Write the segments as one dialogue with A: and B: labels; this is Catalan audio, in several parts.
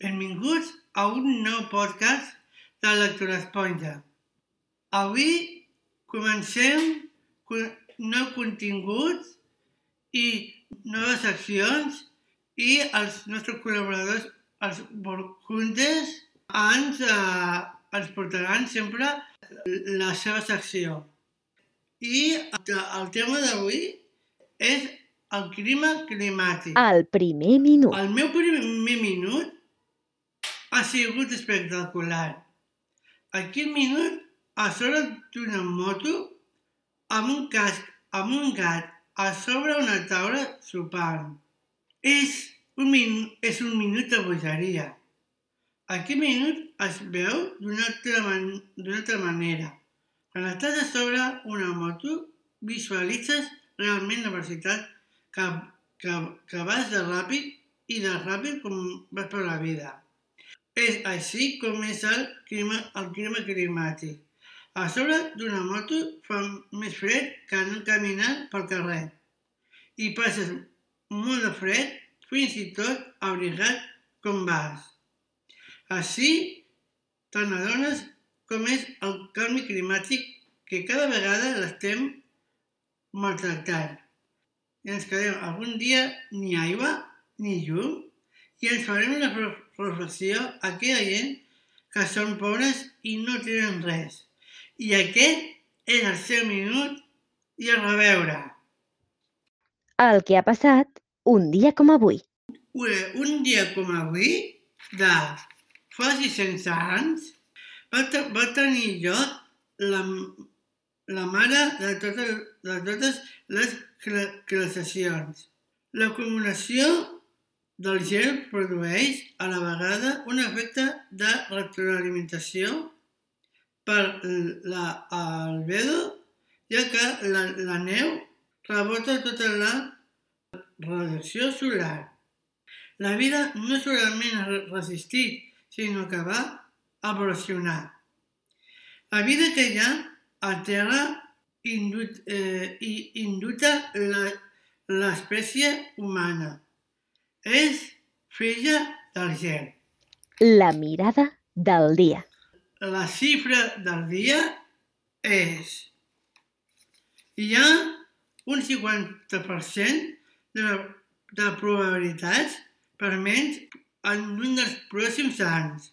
A: Benvinguts a un nou podcast de Lectura Esponja. Avui comencem nous continguts i noves seccions i els nostres col·laboradors, els Borjuntes, ens, eh, ens portaran sempre la seva secció. I el tema d'avui és el clima climàtic.
B: El primer minut.
A: El meu primer minut ha sigut espectacular. Aquell minut a sobre d'una moto amb un casc, amb un gat, a sobre una taula sopant. És un, min és un minut de bogeria. Aquell minut es veu d'una altra, man altra manera. Quan estàs a sobre una moto, visualitzes realment la velocitat que, que, que vas de ràpid i de ràpid com vas per la vida. És així com és el clima, el clima climàtic. A sobre d'una moto fa més fred que anar caminant pel carrer. I passes molt de fred, fins i tot abrigat com vas. Així te'n adones com és el canvi climàtic que cada vegada l'estem maltractant. I ens quedem algun dia ni aigua ni llum i ens farem una reflexió a aquella gent que són pobres i no tenen res. I aquest és el seu minut i a reveure.
B: El que ha passat un dia com avui.
A: Un dia com avui, de fa 600 anys, va, va tenir lloc la, la mare de totes, de totes les glaciacions. L'acumulació del gel produeix a la vegada un efecte de retroalimentació per l'albedo, ja que la, la neu rebota tota la radiació solar. La vida no solament ha resistit, sinó que va evolucionar. La vida que hi ha a Terra indut, eh, induta l'espècie humana és filla del gel.
B: La mirada del dia.
A: La xifra del dia és... Hi ha un 50% de, de probabilitats per menys en un dels pròxims anys,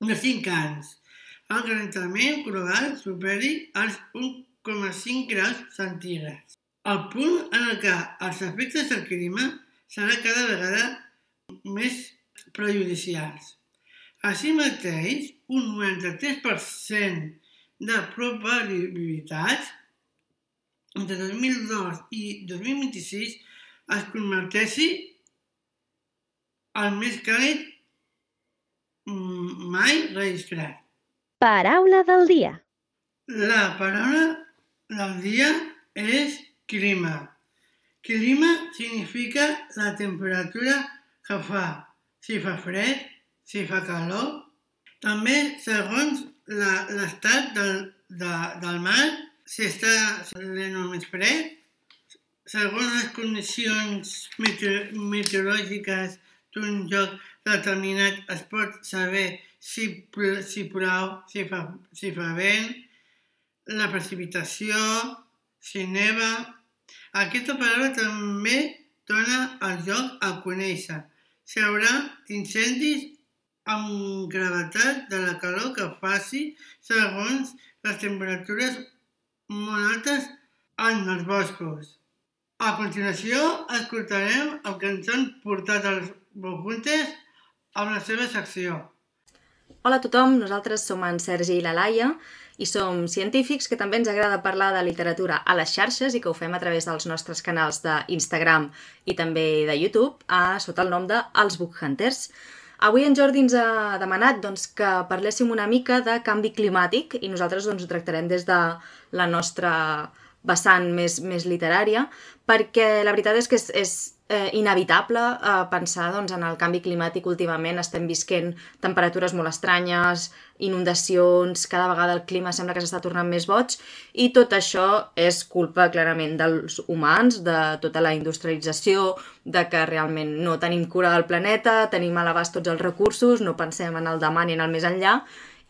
A: de 5 anys. El calentament global superi els 1,5 graus centígrads. El punt en el que els efectes del clima serà cada vegada més prejudicials. Així mateix, un 93% de probabilitats entre 2002 i 2026 es converteixi el més càlid mai registrat.
B: Paraula del dia.
A: La paraula del dia és clima. Clima significa la temperatura que fa, si fa fred, si fa calor. També, segons l'estat del, de, del mar, si està sent més fred, segons les condicions meteorològiques d'un lloc determinat es pot saber si, si plou, si fa, si fa vent, la precipitació, si neva, aquesta paraula també dona el joc a conèixer. Si hi haurà incendis amb gravetat de la calor que faci segons les temperatures molt altes en els boscos. A continuació, escoltarem el que ens han portat els Bojuntes amb la seva secció.
C: Hola a tothom, nosaltres som en Sergi i la Laia i som científics que també ens agrada parlar de literatura a les xarxes i que ho fem a través dels nostres canals d'Instagram i també de YouTube a, sota el nom de Els Book Hunters. Avui en Jordi ens ha demanat doncs, que parléssim una mica de canvi climàtic i nosaltres doncs, ho tractarem des de la nostra vessant més, més literària perquè la veritat és que és, és eh, inevitable eh, pensar doncs, en el canvi climàtic últimament. Estem visquent temperatures molt estranyes, inundacions, cada vegada el clima sembla que s'està tornant més boig i tot això és culpa clarament dels humans, de tota la industrialització, de que realment no tenim cura del planeta, tenim a l'abast tots els recursos, no pensem en el demà ni en el més enllà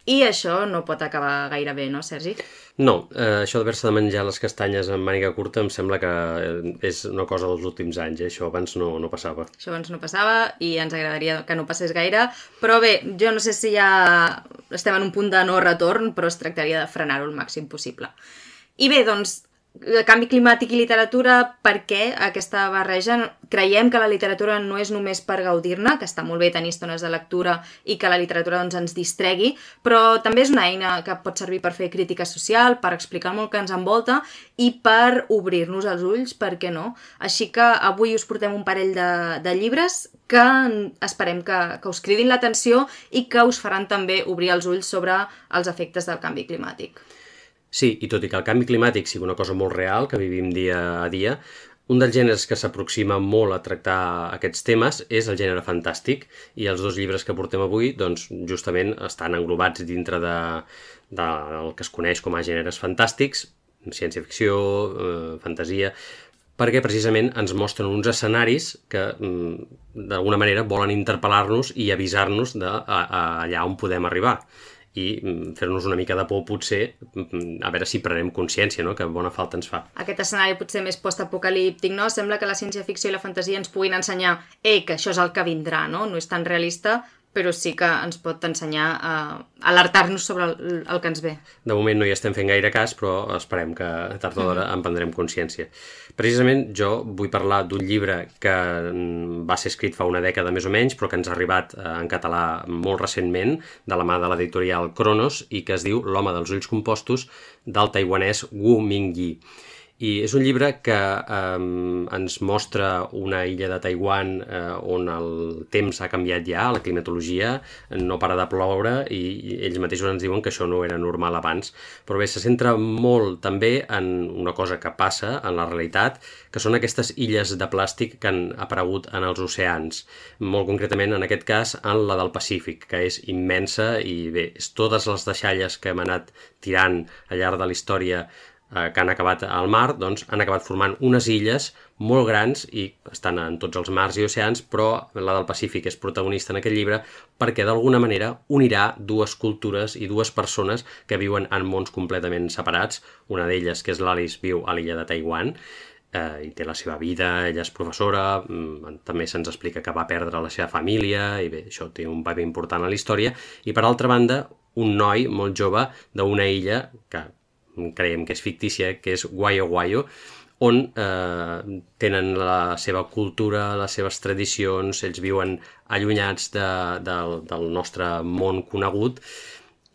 C: i això no pot acabar gaire bé, no, Sergi?
D: No, eh, això d'haver-se de menjar les castanyes amb màniga curta em sembla que eh, és una cosa dels últims anys, eh? això abans no, no passava.
C: Això abans no passava i ens agradaria que no passés gaire, però bé, jo no sé si ja estem en un punt de no retorn, però es tractaria de frenar-ho el màxim possible. I bé, doncs, canvi climàtic i literatura, per què aquesta barreja? Creiem que la literatura no és només per gaudir-ne, que està molt bé tenir estones de lectura i que la literatura doncs, ens distregui, però també és una eina que pot servir per fer crítica social, per explicar molt que ens envolta i per obrir-nos els ulls, per què no? Així que avui us portem un parell de, de llibres que esperem que, que us cridin l'atenció i que us faran també obrir els ulls sobre els efectes del canvi climàtic.
D: Sí, i tot i que el canvi climàtic sigui una cosa molt real, que vivim dia a dia, un dels gèneres que s'aproxima molt a tractar aquests temes és el gènere fantàstic i els dos llibres que portem avui doncs, justament estan englobats dintre de, de, del que es coneix com a gèneres fantàstics, ciència-ficció, eh, fantasia, perquè precisament ens mostren uns escenaris que mm, d'alguna manera volen interpel·lar-nos i avisar-nos d'allà on podem arribar i mm, fer-nos una mica de por potser mm, a veure si prenem consciència, no? que bona falta ens fa.
C: Aquest escenari potser més postapocalíptic, no? Sembla que la ciència-ficció i la fantasia ens puguin ensenyar ei, que això és el que vindrà, no? No és tan realista, però sí que ens pot ensenyar a alertar-nos sobre el, el que ens ve.
D: De moment no hi estem fent gaire cas, però esperem que tard o d'hora en prendrem consciència. Precisament jo vull parlar d'un llibre que mm, va ser escrit fa una dècada més o menys, però que ens ha arribat eh, en català molt recentment, de la mà de l'editorial Cronos, i que es diu L'home dels ulls compostos, del taiwanès Wu Mingyi. I és un llibre que eh, ens mostra una illa de Taiwan eh, on el temps ha canviat ja, la climatologia, no para de ploure i, ells mateixos ens diuen que això no era normal abans. Però bé, se centra molt també en una cosa que passa en la realitat, que són aquestes illes de plàstic que han aparegut en els oceans. Molt concretament, en aquest cas, en la del Pacífic, que és immensa i bé, totes les deixalles que hem anat tirant al llarg de la història eh, que han acabat al mar, doncs han acabat formant unes illes molt grans i estan en tots els mars i oceans, però la del Pacífic és protagonista en aquest llibre perquè d'alguna manera unirà dues cultures i dues persones que viuen en mons completament separats. Una d'elles, que és l'Alice, viu a l'illa de Taiwan, eh, i té la seva vida, ella és professora, mm, també se'ns explica que va perdre la seva família, i bé, això té un paper important a la història, i per altra banda, un noi molt jove d'una illa que creiem que és fictícia, que és Guayo Guayo, on eh, tenen la seva cultura, les seves tradicions, ells viuen allunyats de, de, del nostre món conegut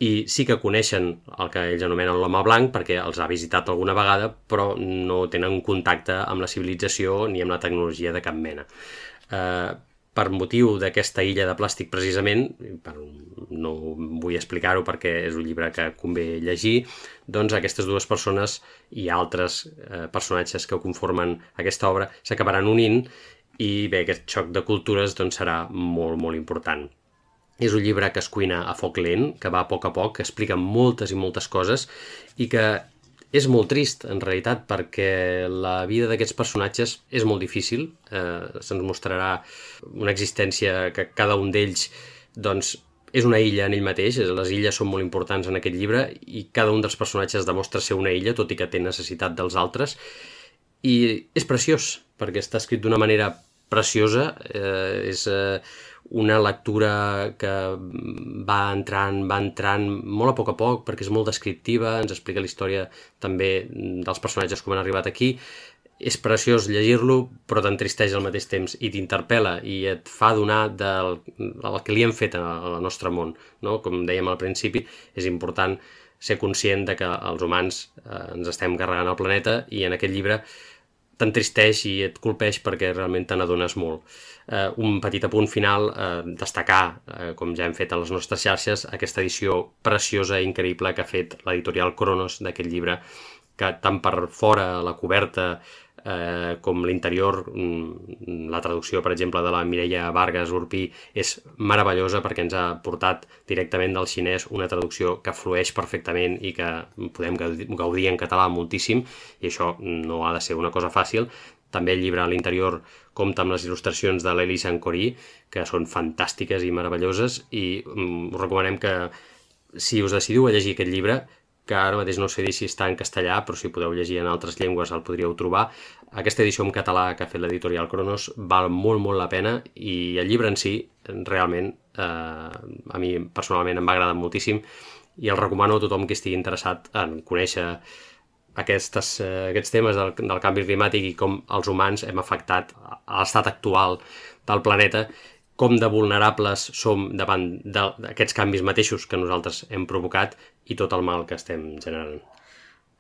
D: i sí que coneixen el que ells anomenen l'home blanc perquè els ha visitat alguna vegada però no tenen contacte amb la civilització ni amb la tecnologia de cap mena. Eh, per motiu d'aquesta illa de plàstic precisament, per, no vull explicar-ho perquè és un llibre que convé llegir, doncs aquestes dues persones i altres eh, personatges que conformen aquesta obra s'acabaran unint i bé, aquest xoc de cultures doncs, serà molt, molt important. És un llibre que es cuina a foc lent, que va a poc a poc, que explica moltes i moltes coses i que és molt trist, en realitat, perquè la vida d'aquests personatges és molt difícil. Eh, Se'ns mostrarà una existència que cada un d'ells doncs, és una illa en ell mateix, les illes són molt importants en aquest llibre i cada un dels personatges demostra ser una illa, tot i que té necessitat dels altres. I és preciós, perquè està escrit d'una manera preciosa, eh, és eh, una lectura que va entrant, va entrant molt a poc a poc perquè és molt descriptiva, ens explica la història també dels personatges com han arribat aquí. És preciós llegir-lo, però t'entristeix al mateix temps i t'interpel·la i et fa donar del, el que li hem fet al nostre món. No? Com dèiem al principi, és important ser conscient de que els humans eh, ens estem carregant el planeta i en aquest llibre t'entristeix i et colpeix perquè realment te n'adones molt. Eh, un petit apunt final, eh, destacar, eh, com ja hem fet a les nostres xarxes, aquesta edició preciosa i increïble que ha fet l'editorial Cronos d'aquest llibre, que tant per fora la coberta eh, com l'interior, mm, la traducció, per exemple, de la Mireia Vargas Urpí és meravellosa perquè ens ha portat directament del xinès una traducció que flueix perfectament i que podem gaudir en català moltíssim i això no ha de ser una cosa fàcil. També el llibre a l'interior compta amb les il·lustracions de l'Elisa Ancorí, que són fantàstiques i meravelloses i mm, us recomanem que si us decidiu a llegir aquest llibre, que ara mateix no sé dir si està en castellà, però si podeu llegir en altres llengües el podríeu trobar. Aquesta edició en català que ha fet l'editorial Cronos val molt, molt la pena i el llibre en si, realment, eh, a mi personalment em va agradar moltíssim i el recomano a tothom que estigui interessat en conèixer aquestes, eh, aquests temes del, del canvi climàtic i com els humans hem afectat l'estat actual del planeta com de vulnerables som davant d'aquests canvis mateixos que nosaltres hem provocat i tot el mal que estem generant.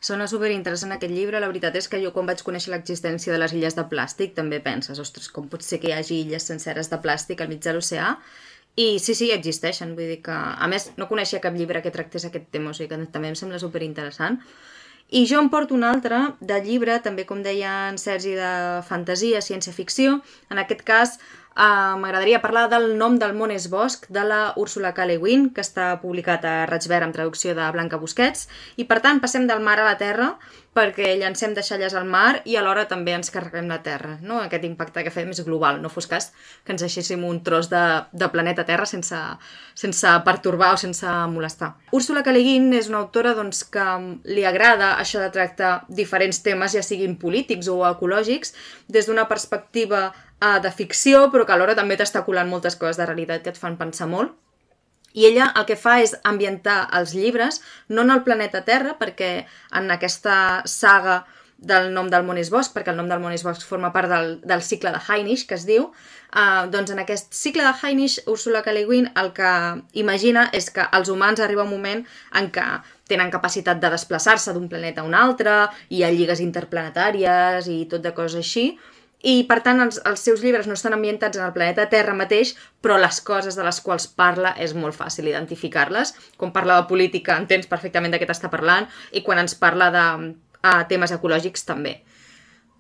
C: Sona superinteressant aquest llibre. La veritat és que jo quan vaig conèixer l'existència de les illes de plàstic també penses, ostres, com pot ser que hi hagi illes senceres de plàstic al mig de l'oceà? I sí, sí, existeixen. Vull dir que, a més, no coneixia cap llibre que tractés aquest tema, o sigui que també em sembla superinteressant. I jo em porto un altre de llibre, també com deia en Sergi, de fantasia, ciència-ficció. En aquest cas, Uh, M'agradaria parlar del nom del món és bosc, de la Úrsula K. Le Guin, que està publicat a Raig amb traducció de Blanca Busquets, i per tant passem del mar a la terra perquè llancem deixalles al mar i alhora també ens carreguem la Terra. No? Aquest impacte que fem és global, no fos cas que ens deixéssim un tros de, de planeta Terra sense, sense pertorbar o sense molestar. Úrsula K. Le Guin és una autora doncs, que li agrada això de tractar diferents temes, ja siguin polítics o ecològics, des d'una perspectiva uh, de ficció, però que alhora també t'està colant moltes coses de realitat que et fan pensar molt. I ella el que fa és ambientar els llibres, no en el planeta Terra, perquè en aquesta saga del nom del món és bosc, perquè el nom del món és bosc forma part del, del cicle de Heinisch, que es diu, uh, doncs en aquest cicle de Heinisch, Ursula K. Le Guin el que imagina és que els humans arriba un moment en què tenen capacitat de desplaçar-se d'un planeta a un altre, hi ha lligues interplanetàries i tot de coses així, i per tant els, els seus llibres no estan ambientats en el planeta Terra mateix, però les coses de les quals parla és molt fàcil identificar-les. Quan parla de política entens perfectament de què t'està parlant i quan ens parla de a, temes ecològics també.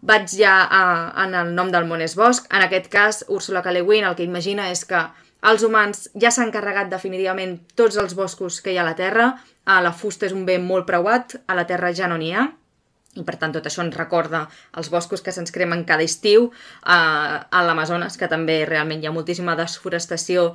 C: Vaig ja a, en el nom del món és bosc. En aquest cas, Ursula K. Le Guin el que imagina és que els humans ja s'han carregat definitivament tots els boscos que hi ha a la Terra, a la fusta és un bé molt preuat, a la Terra ja no n'hi ha, i per tant tot això ens recorda els boscos que se'ns cremen cada estiu, eh, a l'Amazones, que també realment hi ha moltíssima desforestació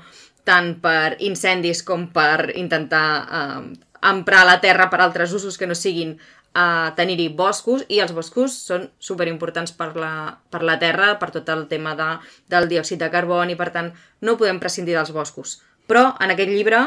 C: tant per incendis com per intentar eh, emprar la terra per altres usos que no siguin a eh, tenir-hi boscos i els boscos són superimportants per la, per la terra, per tot el tema de, del diòxid de carboni, per tant no podem prescindir dels boscos. Però en aquest llibre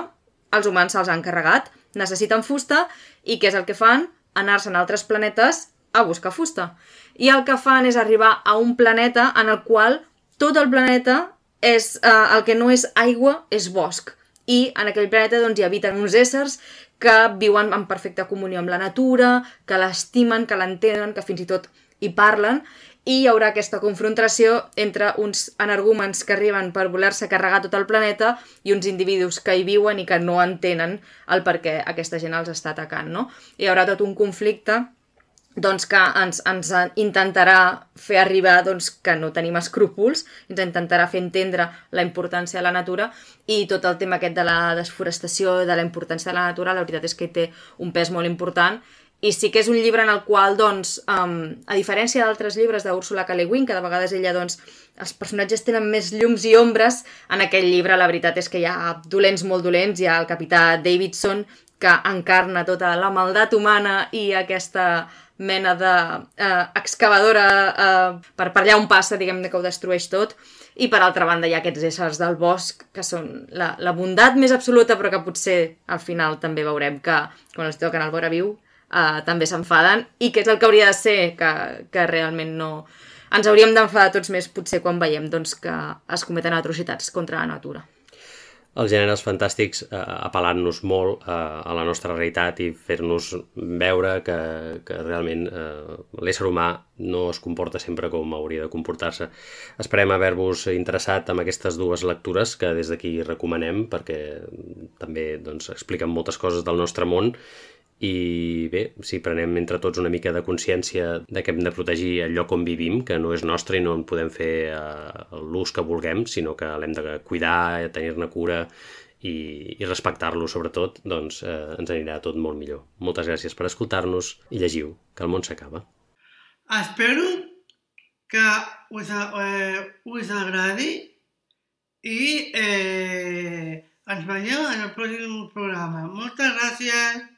C: els humans se'ls han carregat, necessiten fusta i què és el que fan? Anar-se'n a altres planetes a buscar fusta. I el que fan és arribar a un planeta en el qual tot el planeta és, eh, el que no és aigua és bosc. I en aquell planeta doncs, hi habiten uns éssers que viuen en perfecta comunió amb la natura, que l'estimen, que l'entenen, que fins i tot hi parlen, i hi haurà aquesta confrontació entre uns energúmens que arriben per voler-se carregar tot el planeta i uns individus que hi viuen i que no entenen el per què aquesta gent els està atacant, no? Hi haurà tot un conflicte doncs que ens, ens intentarà fer arribar doncs, que no tenim escrúpols, ens intentarà fer entendre la importància de la natura i tot el tema aquest de la desforestació, de la importància de la natura, la veritat és que té un pes molt important i sí que és un llibre en el qual, doncs, um, a diferència d'altres llibres d'Úrsula K. Le Guin, que de vegades ella, doncs, els personatges tenen més llums i ombres, en aquell llibre la veritat és que hi ha dolents molt dolents, hi ha el capità Davidson, que encarna tota la maldat humana i aquesta mena d'excavadora uh, uh, per, per allà on passa, diguem-ne, que ho destrueix tot. I per altra banda hi ha aquests éssers del bosc que són la, la bondat més absoluta però que potser al final també veurem que quan els toquen al vora viu uh, també s'enfaden i que és el que hauria de ser, que, que realment no... Ens hauríem d'enfadar tots més potser quan veiem doncs, que es cometen atrocitats contra la natura.
D: Els gèneres fantàstics eh, apel·lant-nos molt eh, a la nostra realitat i fer-nos veure que, que realment eh, l'ésser humà no es comporta sempre com hauria de comportar-se. Esperem haver-vos interessat en aquestes dues lectures que des d'aquí recomanem perquè també doncs, expliquen moltes coses del nostre món i bé, si prenem entre tots una mica de consciència de que hem de protegir el lloc on vivim, que no és nostre i no en podem fer eh, l'ús que vulguem, sinó que l'hem de cuidar, tenir-ne cura i, i respectar-lo sobretot, doncs eh, ens anirà tot molt millor. Moltes gràcies per escoltar-nos i llegiu, que el món s'acaba.
A: Espero que us, eh, us agradi i eh, ens veiem en el pròxim programa. Moltes gràcies!